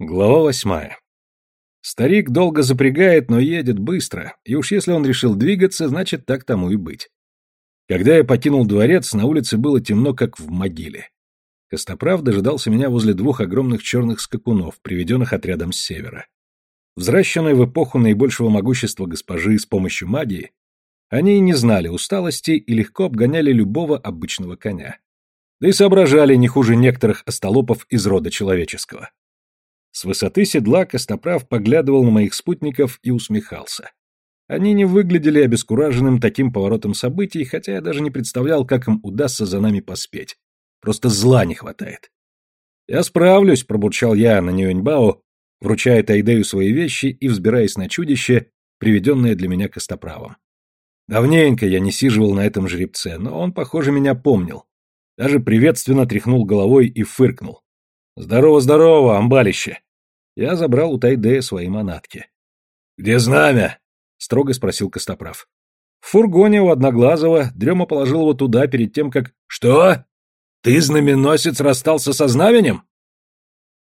Глава восьмая. Старик долго запрягает, но едет быстро, и уж если он решил двигаться, значит так тому и быть. Когда я покинул дворец, на улице было темно, как в могиле. Костоправ дожидался меня возле двух огромных черных скакунов, приведенных отрядом с севера. Взращенные в эпоху наибольшего могущества госпожи с помощью магии, они не знали усталости и легко обгоняли любого обычного коня. Да и соображали не хуже некоторых остолопов из рода человеческого. С высоты седла Костоправ поглядывал на моих спутников и усмехался. Они не выглядели обескураженным таким поворотом событий, хотя я даже не представлял, как им удастся за нами поспеть. Просто зла не хватает. «Я справлюсь», — пробурчал я на Нюэньбао, вручая Тайдею свои вещи и взбираясь на чудище, приведенное для меня Костоправом. Давненько я не сиживал на этом жеребце, но он, похоже, меня помнил. Даже приветственно тряхнул головой и фыркнул. «Здорово-здорово, амбалище!» Я забрал у Тайдея свои манатки. «Где знамя?» — строго спросил Костоправ. «В фургоне у Одноглазого. Дрема положил его туда перед тем, как...» «Что? Ты, знаменосец, расстался со знаменем?»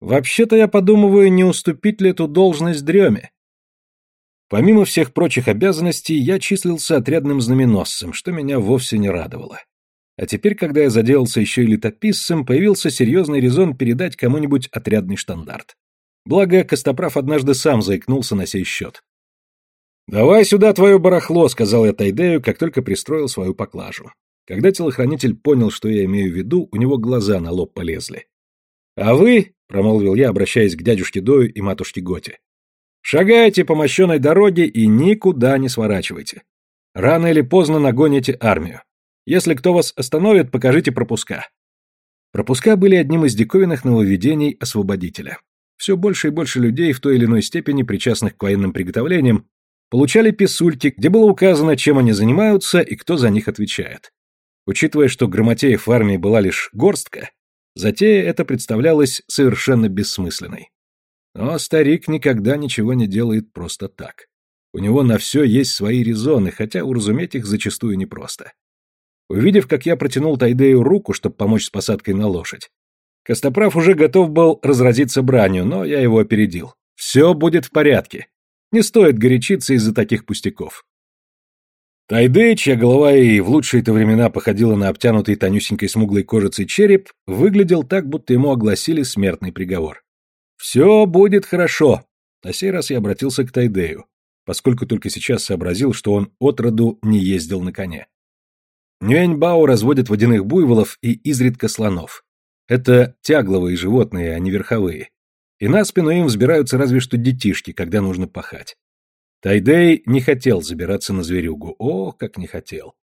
«Вообще-то я подумываю, не уступить ли эту должность Дреме. Помимо всех прочих обязанностей, я числился отрядным знаменосцем, что меня вовсе не радовало. А теперь, когда я заделался еще и летописцем, появился серьезный резон передать кому-нибудь отрядный штандарт. Благо, Костоправ однажды сам заикнулся на сей счет. «Давай сюда твое барахло», — сказал я Тайдею, как только пристроил свою поклажу. Когда телохранитель понял, что я имею в виду, у него глаза на лоб полезли. «А вы», — промолвил я, обращаясь к дядюшке Дою и матушке Готе, — «шагайте по мощенной дороге и никуда не сворачивайте. Рано или поздно нагоните армию. Если кто вас остановит, покажите пропуска». Пропуска были одним из диковинных нововведений освободителя все больше и больше людей в той или иной степени причастных к военным приготовлениям получали писульки, где было указано, чем они занимаются и кто за них отвечает. Учитывая, что грамотеев в армии была лишь горстка, затея эта представлялась совершенно бессмысленной. Но старик никогда ничего не делает просто так. У него на все есть свои резоны, хотя уразуметь их зачастую непросто. Увидев, как я протянул Тайдею руку, чтобы помочь с посадкой на лошадь, Костоправ уже готов был разразиться бранью, но я его опередил. Все будет в порядке. Не стоит горячиться из-за таких пустяков. Тайдей, чья голова и в лучшие-то времена походила на обтянутый тонюсенькой смуглой кожицей череп, выглядел так, будто ему огласили смертный приговор. «Все будет хорошо». На сей раз я обратился к Тайдею, поскольку только сейчас сообразил, что он отроду не ездил на коне. Нюэньбао разводит водяных буйволов и изредка слонов. Это тягловые животные, а не верховые. И на спину им взбираются разве что детишки, когда нужно пахать. Тайдей не хотел забираться на зверюгу. О, как не хотел.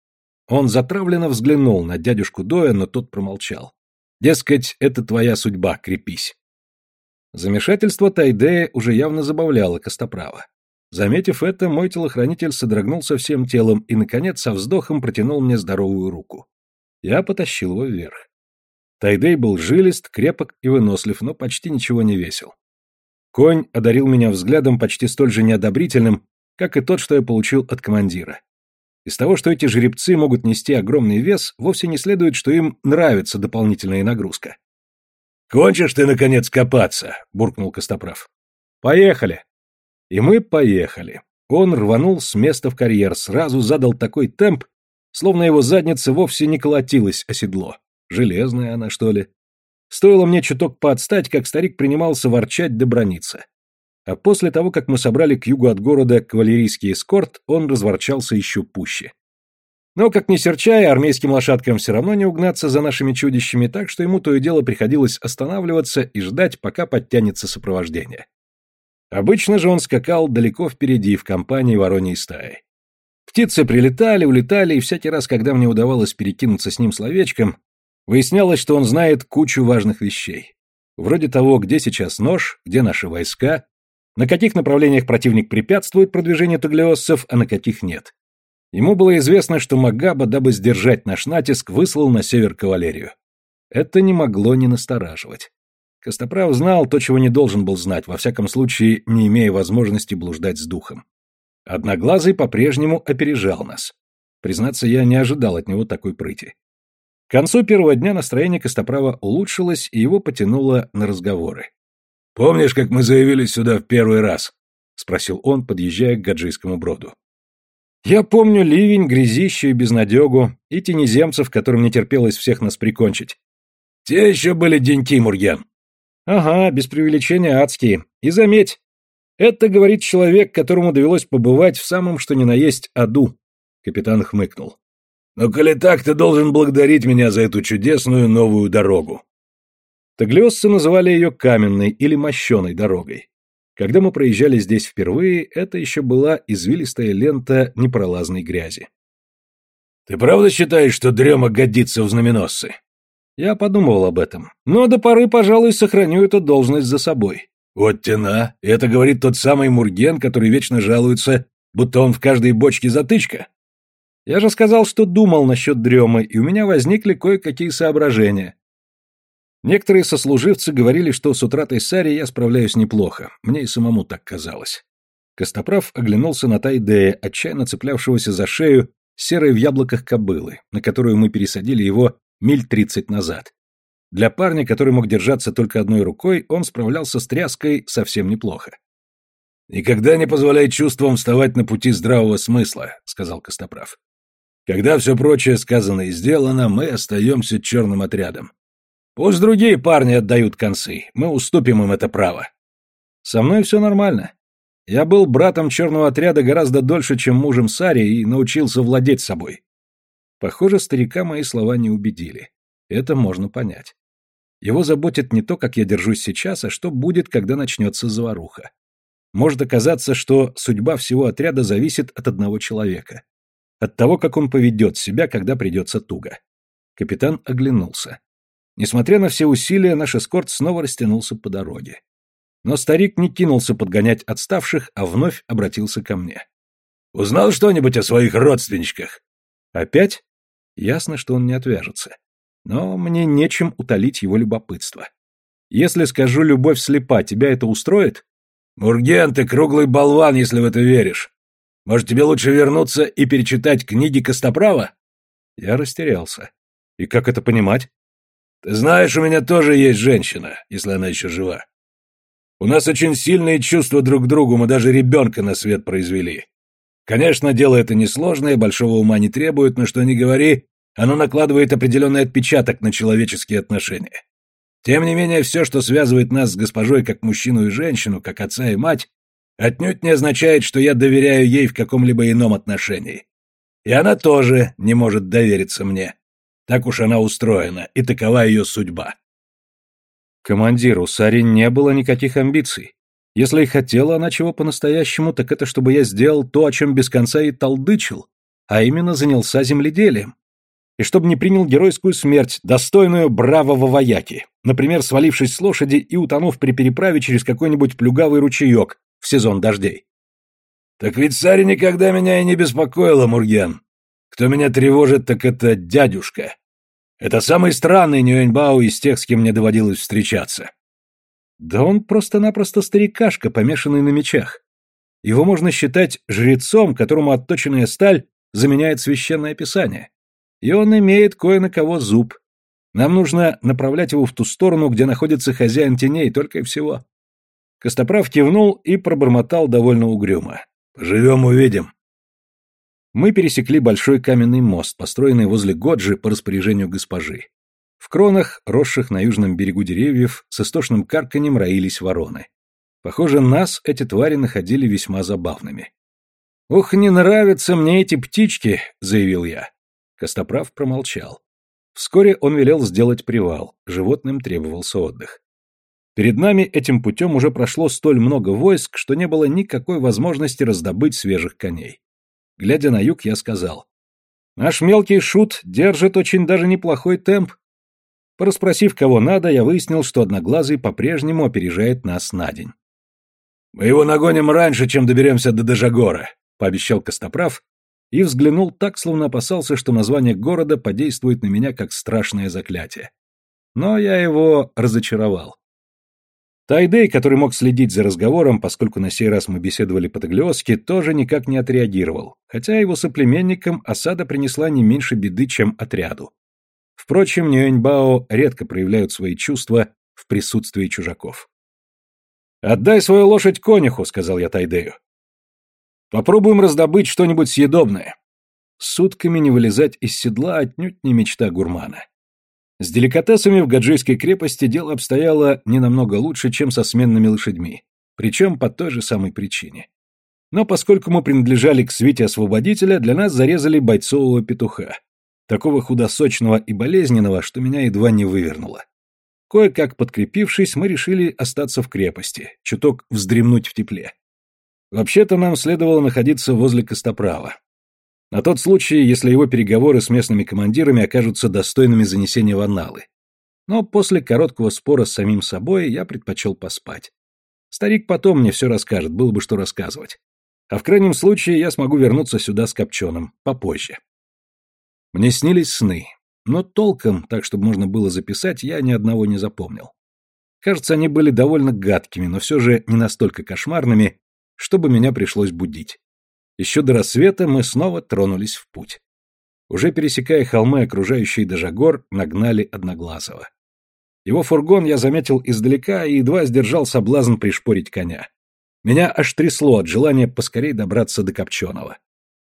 Он затравленно взглянул на дядюшку Доя, но тот промолчал. Дескать, это твоя судьба, крепись. Замешательство Тайдея уже явно забавляло Костоправа. Заметив это, мой телохранитель содрогнулся всем телом и, наконец, со вздохом протянул мне здоровую руку. Я потащил его вверх. Тайдей был жилист, крепок и вынослив, но почти ничего не весил. Конь одарил меня взглядом почти столь же неодобрительным, как и тот, что я получил от командира. Из того, что эти жеребцы могут нести огромный вес, вовсе не следует, что им нравится дополнительная нагрузка. «Кончишь ты, наконец, копаться!» — буркнул Костоправ. «Поехали!» И мы поехали. Он рванул с места в карьер, сразу задал такой темп, словно его задница вовсе не колотилась о седло. Железная она, что ли? Стоило мне чуток поотстать, как старик принимался ворчать да брониться. А после того, как мы собрали к югу от города кавалерийский эскорт, он разворчался еще пуще. Но, как ни серчая, армейским лошадкам все равно не угнаться за нашими чудищами, так что ему то и дело приходилось останавливаться и ждать, пока подтянется сопровождение. Обычно же он скакал далеко впереди, в компании вороньей стаи. Птицы прилетали, улетали, и всякий раз, когда мне удавалось перекинуться с ним словечком, Выяснялось, что он знает кучу важных вещей. Вроде того, где сейчас нож, где наши войска, на каких направлениях противник препятствует продвижению таглиосцев, а на каких нет. Ему было известно, что Магаба, дабы сдержать наш натиск, выслал на север кавалерию. Это не могло не настораживать. Костоправ знал то, чего не должен был знать, во всяком случае, не имея возможности блуждать с духом. Одноглазый по-прежнему опережал нас. Признаться, я не ожидал от него такой прыти. К концу первого дня настроение Костоправа улучшилось, и его потянуло на разговоры. Помнишь, как мы заявились сюда в первый раз?» — спросил он, подъезжая к Гаджийскому броду. «Я помню ливень, грязищу и безнадегу, и тенеземцев, которым не терпелось всех нас прикончить». «Те еще были деньки, Мурген». «Ага, без преувеличения адские. И заметь, это говорит человек, которому довелось побывать в самом что ни на есть аду», — капитан хмыкнул. «Но коли так, ты должен благодарить меня за эту чудесную новую дорогу». Таглиосцы называли ее каменной или мощеной дорогой. Когда мы проезжали здесь впервые, это еще была извилистая лента непролазной грязи. «Ты правда считаешь, что дрема годится в знаменосцы?» Я подумывал об этом, но до поры, пожалуй, сохраню эту должность за собой. Вот тена, это говорит тот самый Мурген, который вечно жалуется, будто он в каждой бочке затычка. Я же сказал, что думал насчет дремы, и у меня возникли кое-какие соображения. Некоторые сослуживцы говорили, что с утратой Сари я справляюсь неплохо. Мне и самому так казалось. Костоправ оглянулся на Тайдея, отчаянно цеплявшегося за шею серой в яблоках кобылы, на которую мы пересадили его миль тридцать назад. Для парня, который мог держаться только одной рукой, он справлялся с тряской совсем неплохо. «Никогда не позволяй чувствам вставать на пути здравого смысла», — сказал Костоправ. «Когда все прочее сказано и сделано, мы остаемся черным отрядом. Пусть другие парни отдают концы, мы уступим им это право. Со мной все нормально. Я был братом черного отряда гораздо дольше, чем мужем Сари, и научился владеть собой. Похоже, старика мои слова не убедили. Это можно понять. Его заботит не то, как я держусь сейчас, а что будет, когда начнется заваруха. Может оказаться, что судьба всего отряда зависит от одного человека. От того, как он поведет себя, когда придется туго. Капитан оглянулся. Несмотря на все усилия, наш эскорт снова растянулся по дороге. Но старик не кинулся подгонять отставших, а вновь обратился ко мне. «Узнал что-нибудь о своих родственничках?» «Опять?» Ясно, что он не отвяжется. Но мне нечем утолить его любопытство. Если скажу «любовь слепа», тебя это устроит? «Мурген, ты круглый болван, если в это веришь. Может, тебе лучше вернуться и перечитать книги Костоправа?» Я растерялся. И как это понимать? Ты знаешь, у меня тоже есть женщина, если она еще жива. У нас очень сильные чувства друг к другу, мы даже ребенка на свет произвели. Конечно, дело это несложное, большого ума не требует, но что ни говори, оно накладывает определенный отпечаток на человеческие отношения. Тем не менее, все, что связывает нас с госпожой как мужчину и женщину, как отца и мать, отнюдь не означает, что я доверяю ей в каком-либо ином отношении. И она тоже не может довериться мне. Так уж она устроена, и такова ее судьба. Командир, у Сари не было никаких амбиций. Если и хотела она чего по-настоящему, так это чтобы я сделал то, о чем без конца и толдычил, а именно занялся земледелием. И чтобы не принял геройскую смерть, достойную бравого вояки, например, свалившись с лошади и утонув при переправе через какой-нибудь плюгавый ручеек в сезон дождей. «Так ведь Сари никогда меня и не беспокоила, Мурген. Кто меня тревожит, так это дядюшка. Это самый странный Нюэньбао из тех, с кем мне доводилось встречаться. Да он просто-напросто старикашка, помешанный на мечах. Его можно считать жрецом, которому отточенная сталь заменяет священное писание. И он имеет кое на кого зуб. Нам нужно направлять его в ту сторону, где находится хозяин теней, только и всего. Костоправ кивнул и пробормотал довольно угрюмо. «Поживем, увидим». Мы пересекли большой каменный мост, построенный возле Годжи по распоряжению госпожи. В кронах, росших на южном берегу деревьев, с истошным карканьем роились вороны. Похоже, нас эти твари находили весьма забавными. «Ух, не нравятся мне эти птички», — заявил я. Костоправ промолчал. Вскоре он велел сделать привал, животным требовался отдых. Перед нами этим путем уже прошло столь много войск, что не было никакой возможности раздобыть свежих коней. Глядя на юг, я сказал. Наш мелкий шут держит очень даже неплохой темп. Пораспросив, кого надо, я выяснил, что Одноглазый по-прежнему опережает нас на день. «Мы его нагоним раньше, чем доберемся до Дежагора», — пообещал Костоправ и взглянул так, словно опасался, что название города подействует на меня как страшное заклятие. Но я его разочаровал. Тайдей, который мог следить за разговором, поскольку на сей раз мы беседовали по-таглиоски, тоже никак не отреагировал, хотя его соплеменникам осада принесла не меньше беды, чем отряду. Впрочем, Нюэньбао редко проявляют свои чувства в присутствии чужаков. «Отдай свою лошадь конюху», — сказал я Тайдею. «Попробуем раздобыть что-нибудь съедобное». Сутками не вылезать из седла отнюдь не мечта гурмана. С деликатесами в Гаджийской крепости дело обстояло не намного лучше, чем со сменными лошадьми, причем по той же самой причине. Но поскольку мы принадлежали к свите освободителя, для нас зарезали бойцового петуха, такого худосочного и болезненного, что меня едва не вывернуло. Кое-как подкрепившись, мы решили остаться в крепости, чуток вздремнуть в тепле. Вообще-то нам следовало находиться возле Костоправа. На тот случай, если его переговоры с местными командирами окажутся достойными занесения в анналы. Но после короткого спора с самим собой я предпочел поспать. Старик потом мне все расскажет, было бы что рассказывать. А в крайнем случае я смогу вернуться сюда с Копченым, попозже. Мне снились сны, но толком, так чтобы можно было записать, я ни одного не запомнил. Кажется, они были довольно гадкими, но все же не настолько кошмарными, чтобы меня пришлось будить. Еще до рассвета мы снова тронулись в путь. Уже пересекая холмы, окружающие Дажагор, нагнали Одноглазого. Его фургон я заметил издалека и едва сдержал соблазн пришпорить коня. Меня аж трясло от желания поскорей добраться до Копченого.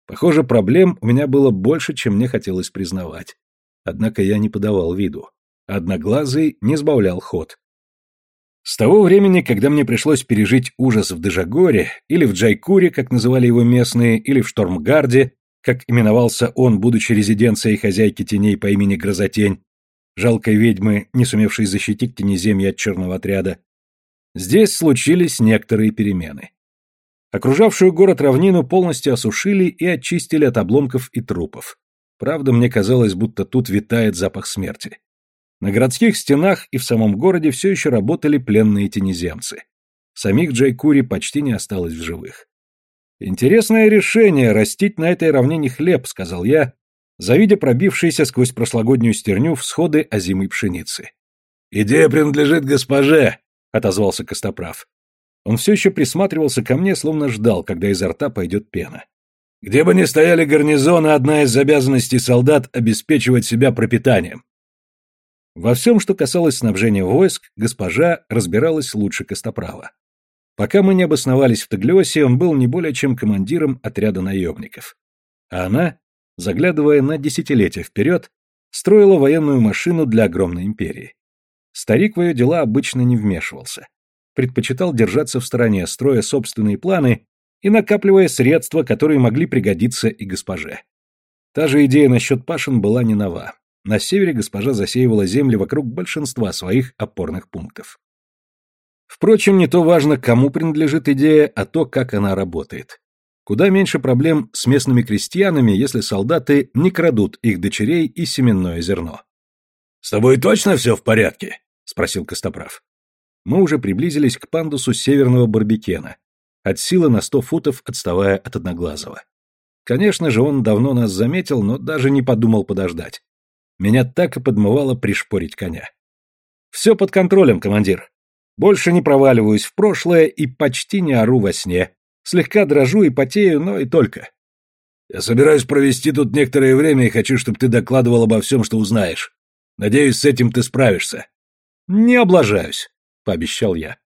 Похоже, проблем у меня было больше, чем мне хотелось признавать. Однако я не подавал виду. Одноглазый не сбавлял ход. С того времени, когда мне пришлось пережить ужас в Дежагоре, или в Джайкуре, как называли его местные, или в Штормгарде, как именовался он, будучи резиденцией хозяйки теней по имени Грозотень, жалкой ведьмы, не сумевшей защитить тенеземье от черного отряда, здесь случились некоторые перемены. Окружавшую город равнину полностью осушили и очистили от обломков и трупов. Правда, мне казалось, будто тут витает запах смерти. На городских стенах и в самом городе все еще работали пленные тенеземцы. Самих Джайкури почти не осталось в живых. «Интересное решение — растить на этой равнине хлеб», — сказал я, завидя пробившиеся сквозь прошлогоднюю стерню всходы озимой пшеницы. «Идея принадлежит госпоже», — отозвался Костоправ. Он все еще присматривался ко мне, словно ждал, когда изо рта пойдет пена. Где бы ни стояли гарнизоны, одна из обязанностей солдат — обеспечивать себя пропитанием. Во всем, что касалось снабжения войск, госпожа разбиралась лучше Костоправа. Пока мы не обосновались в Таглиосе, он был не более чем командиром отряда наемников. А она, заглядывая на десятилетия вперед, строила военную машину для огромной империи. Старик в ее дела обычно не вмешивался. Предпочитал держаться в стороне, строя собственные планы и накапливая средства, которые могли пригодиться и госпоже. Та же идея насчет Пашин была не нова. На севере госпожа засеивала земли вокруг большинства своих опорных пунктов. Впрочем, не то важно, кому принадлежит идея, а то, как она работает. Куда меньше проблем с местными крестьянами, если солдаты не крадут их дочерей и семенное зерно. «С тобой точно все в порядке?» — спросил Костоправ. Мы уже приблизились к пандусу северного Барбекена, от силы на сто футов отставая от Одноглазого. Конечно же, он давно нас заметил, но даже не подумал подождать. Меня так и подмывало пришпорить коня. Все под контролем, командир. Больше не проваливаюсь в прошлое и почти не ору во сне. Слегка дрожу и потею, но и только. Я собираюсь провести тут некоторое время и хочу, чтобы ты докладывал обо всем, что узнаешь. Надеюсь, с этим ты справишься. Не облажаюсь, пообещал я.